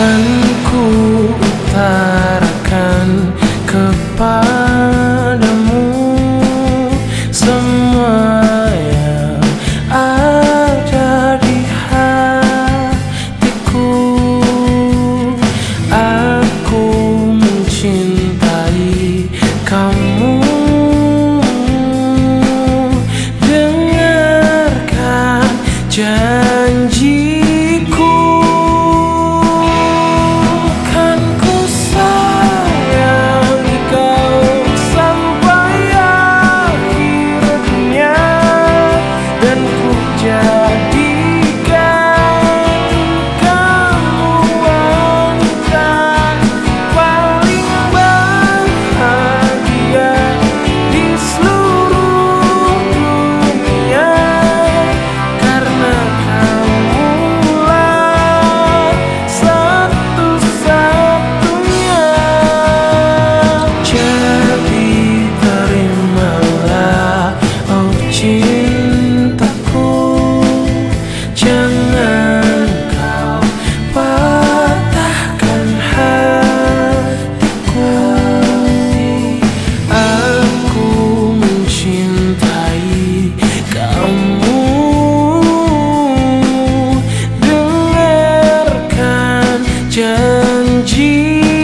Akan ku utarakan kepadamu Jesus.